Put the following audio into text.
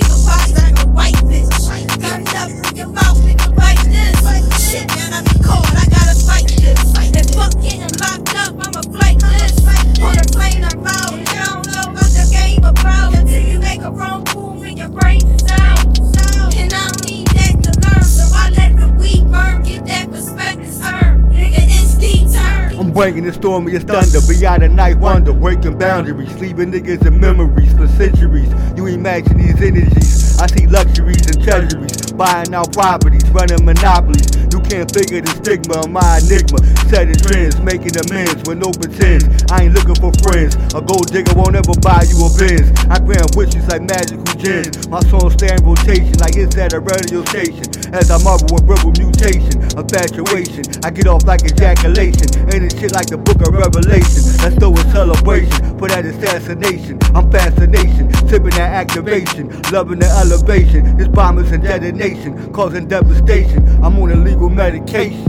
to see like a white bitch. Got enough in your mouth, nigga, bite this. Shit, man, I be I'm bringing the stormiest thunder beyond the night wonder, breaking boundaries, leaving niggas in memories for centuries. You imagine these energies. I see luxuries and treasuries, buying out properties, running monopolies. You can't figure the stigma of my enigma. Setting trends, making amends with no pretense. I ain't looking for friends. A gold digger won't ever buy you a Benz. I grant wishes like magical gins. My song stay in rotation like it's at a radio station. As I marvel with verbal mutation, infatuation. I get off like ejaculation. Ain't it shit like the book of Revelation? Let's throw a celebration for that assassination. I'm fascination, sipping that activation, loving the elevation. This bomb is in detonation, causing devastation. I'm on illegal medication.